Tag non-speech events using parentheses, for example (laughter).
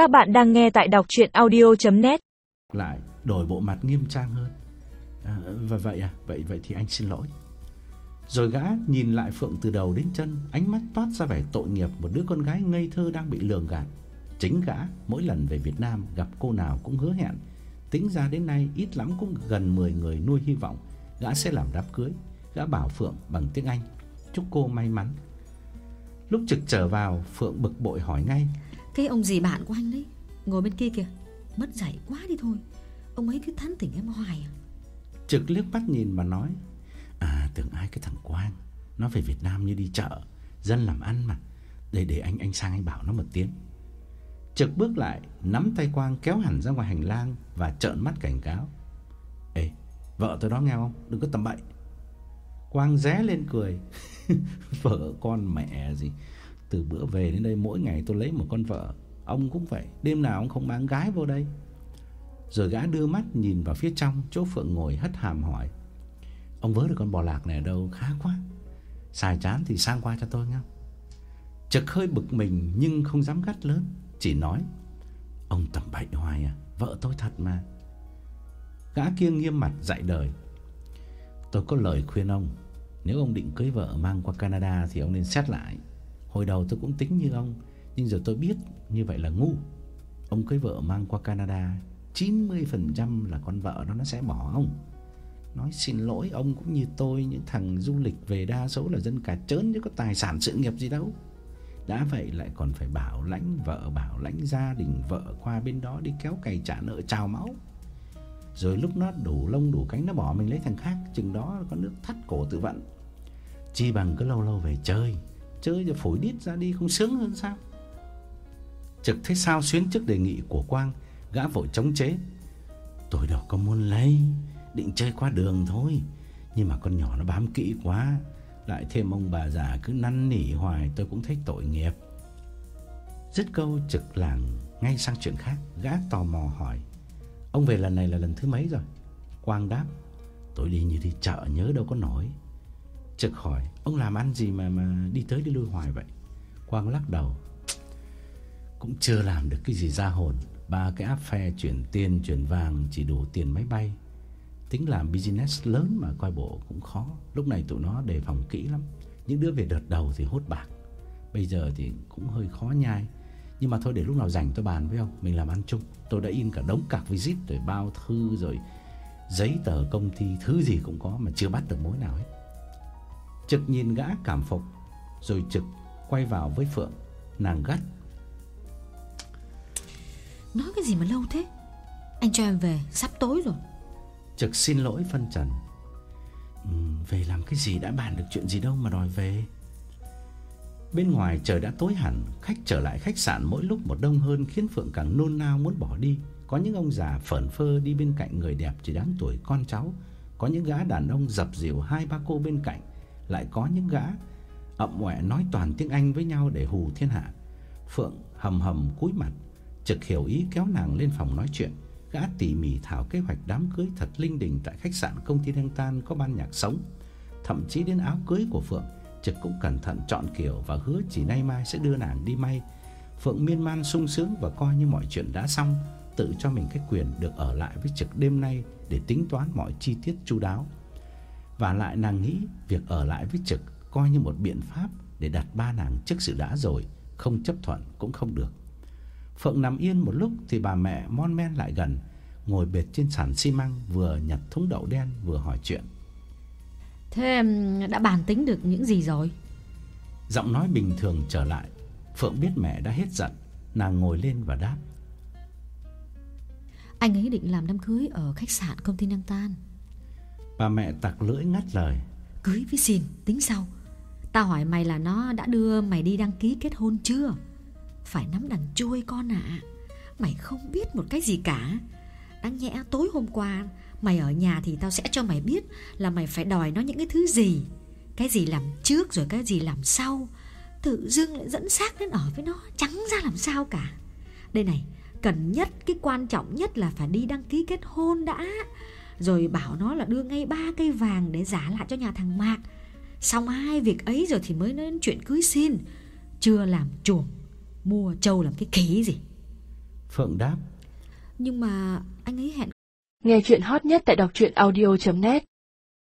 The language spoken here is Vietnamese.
Các bạn đang nghe tại đọc chuyện audio.net Lại đổi bộ mặt nghiêm trang hơn. À, Và vậy à? Vậy vậy thì anh xin lỗi. Rồi gã nhìn lại Phượng từ đầu đến chân Ánh mắt toát ra vẻ tội nghiệp Một đứa con gái ngây thơ đang bị lường gạt. Chính gã mỗi lần về Việt Nam Gặp cô nào cũng hứa hẹn. Tính ra đến nay ít lắm cũng gần 10 người nuôi hy vọng. Gã sẽ làm đám cưới. Gã bảo Phượng bằng tiếng Anh Chúc cô may mắn. Lúc trực trở vào Phượng bực bội hỏi ngay cái ông gì bạn của anh đấy. Ngồi bên kia kìa, Mất dạy quá đi thôi. Ông ấy cứ thán tỉnh em hoài à? Trực liếc mắt nhìn và nói À tưởng ai cái thằng Quang, Nó về Việt Nam như đi chợ, Dân làm ăn mà. Để để anh anh sang anh bảo nó một tiếng. Trực bước lại, Nắm tay Quang kéo hẳn ra ngoài hành lang Và trợn mắt cảnh cáo. Ê, vợ tôi đó nghe không? Đừng có tầm bậy. Quang ré lên cười. (laughs) Vợ con mẹ gì? Từ bữa về đến đây mỗi ngày tôi lấy một con vợ. Ông cũng vậy, Đêm nào ông không mang gái vô đây. Rồi gã đưa mắt nhìn vào phía trong, Chỗ Phượng ngồi hất hàm hỏi, Ông vớ được con bò lạc này ở đâu? Khá quá. Xài chán thì sang qua cho tôi nghe Trực hơi bực mình Nhưng không dám gắt lớn, Chỉ nói, Ông tầm bậy hoài à Vợ tôi thật mà. Gã kia nghiêm mặt dạy đời, Tôi có lời khuyên ông, Nếu ông định cưới vợ mang qua Canada Thì ông nên xét lại. Hồi đầu tôi cũng tính như ông, Nhưng giờ tôi biết như vậy là ngu. Ông cưới vợ mang qua Canada 90% là con vợ đó nó sẽ bỏ ông. Nói xin lỗi, ông cũng như tôi, Những thằng du lịch về đa số là dân cả trớn Chứ có tài sản sự nghiệp gì đâu. Đã vậy lại còn phải bảo lãnh vợ, Bảo lãnh gia đình vợ qua bên đó Đi kéo cày trả nợ trào máu. Rồi lúc nó đủ lông đủ cánh, nó bỏ mình lấy thằng khác, Chừng đó có nước thắt cổ tự vận. Chi bằng cứ lâu lâu về chơi. Chơi cho phổi đít ra đi không sướng hơn sao? Trực thấy sao xuyến trước đề nghị của Quang, Gã vội chống chế. Tôi đâu có muốn lấy, Định chơi qua đường thôi. Nhưng mà con nhỏ nó bám kỹ quá, Lại thêm ông bà già cứ năn nỉ hoài, Tôi cũng thấy tội nghiệp. Dứt câu, trực làng ngay sang chuyện khác, Gã tò mò hỏi, Ông về lần này là lần thứ mấy rồi? Quang đáp, Tôi đi như đi chợ, nhớ đâu có nổi. Trực hỏi, Ông làm ăn gì mà mà đi tới đi lui hoài vậy? Quang lắc đầu. Cũng chưa làm được cái gì ra hồn. Ba cái áp phe chuyển tiền, chuyển vàng Chỉ đủ tiền máy bay. Tính làm business lớn mà coi bộ cũng khó. Lúc này tụi nó đề phòng kỹ lắm. Những đứa về đợt đầu thì hốt bạc. Bây giờ thì cũng hơi khó nhai. Nhưng mà thôi, để lúc nào rảnh tôi bàn với ông. Mình làm ăn chung. Tôi đã in cả đống cạc visit, rồi bao thư, rồi Giấy tờ công ty, Thứ gì cũng có mà chưa bắt được mối nào hết. Trực nhìn gã cảm phục Rồi Trực quay vào với Phượng. Nàng gắt. Nói cái gì mà lâu thế? Anh cho em về sắp tối rồi. Trực xin lỗi phân trần. Ừ, Về làm cái gì đã bàn được chuyện gì đâu mà đòi về. Bên ngoài trời đã tối hẳn, khách trở lại khách sạn mỗi lúc một đông hơn khiến Phượng càng nôn nao muốn bỏ đi. Có những ông già phởn phơ đi bên cạnh người đẹp chỉ đáng tuổi con cháu, có những gã đàn ông dập dìu hai ba cô bên cạnh, lại có những gã ậm oẹ nói toàn tiếng Anh với nhau để hù thiên hạ. Phượng hầm hầm cúi mặt, trực hiểu ý kéo nàng lên phòng nói chuyện. Gã tỉ mỉ thảo kế hoạch đám cưới thật linh đình tại khách sạn công ty thanh Tan có ban nhạc sống, thậm chí đến áo cưới của Phượng Trực cũng cẩn thận chọn kiểu và hứa chỉ nay mai sẽ đưa nàng đi may. Phượng miên man sung sướng và coi như mọi chuyện đã xong, tự cho mình cái quyền được ở lại với Trực đêm nay để tính toán mọi chi tiết chu đáo. Và lại nàng nghĩ việc ở lại với Trực coi như một biện pháp để đặt ba nàng trước sự đã rồi, không chấp thuận cũng không được. Phượng nằm yên một lúc thì bà mẹ mon men lại gần, ngồi bệt trên sàn xi măng vừa nhặt thúng đậu đen vừa hỏi chuyện. Thế đã bàn tính được những gì rồi? Giọng nói bình thường trở lại Phượng biết mẹ đã hết giận Nàng ngồi lên và đáp Anh ấy định làm đám cưới ở khách sạn công ty Năng Tan Bà mẹ tặc lưỡi ngắt lời. Cưới với xin tính sau. Tao hỏi mày là nó đã đưa mày đi đăng ký kết hôn chưa? Phải nắm đằng chui con ạ. Mày không biết một cái gì cả. Đáng nhẽ tối hôm qua, Mày ở nhà thì tao sẽ cho mày biết Là mày phải đòi nó những cái thứ gì. Cái gì làm trước rồi cái gì làm sau. Tự dưng lại dẫn xác đến ở với nó trắng ra làm sao cả. Đây này, Cần nhất, cái quan trọng nhất là phải đi đăng ký kết hôn đã. Rồi bảo nó là đưa ngay ba cây vàng Để giả lại cho nhà thằng Mạc. Xong hai việc ấy rồi thì mới nói chuyện cưới xin. Chưa làm chuồng Mua trâu làm cái khí gì. Phượng đáp. Nhưng mà anh ấy hẹn Nghe chuyện hot nhất tại đọc truyện audio.net